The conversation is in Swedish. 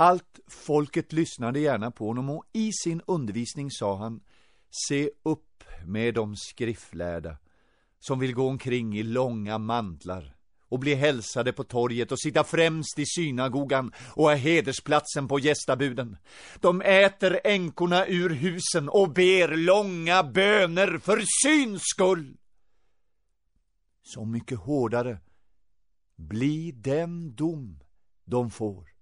Allt folket lyssnade gärna på honom och i sin undervisning sa han Se upp med de skriftlärda som vill gå omkring i långa mantlar och bli hälsade på torget och sitta främst i synagogan och ha hedersplatsen på gästabuden. De äter änkorna ur husen och ber långa böner för syns skull. Så mycket hårdare blir den dom de får.